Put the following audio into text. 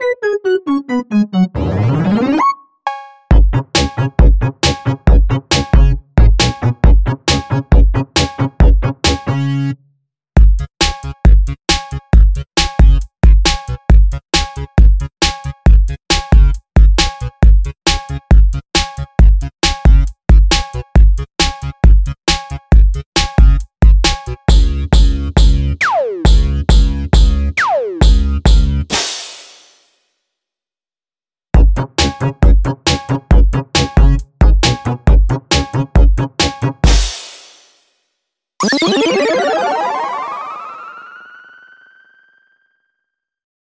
Thank you. Woo!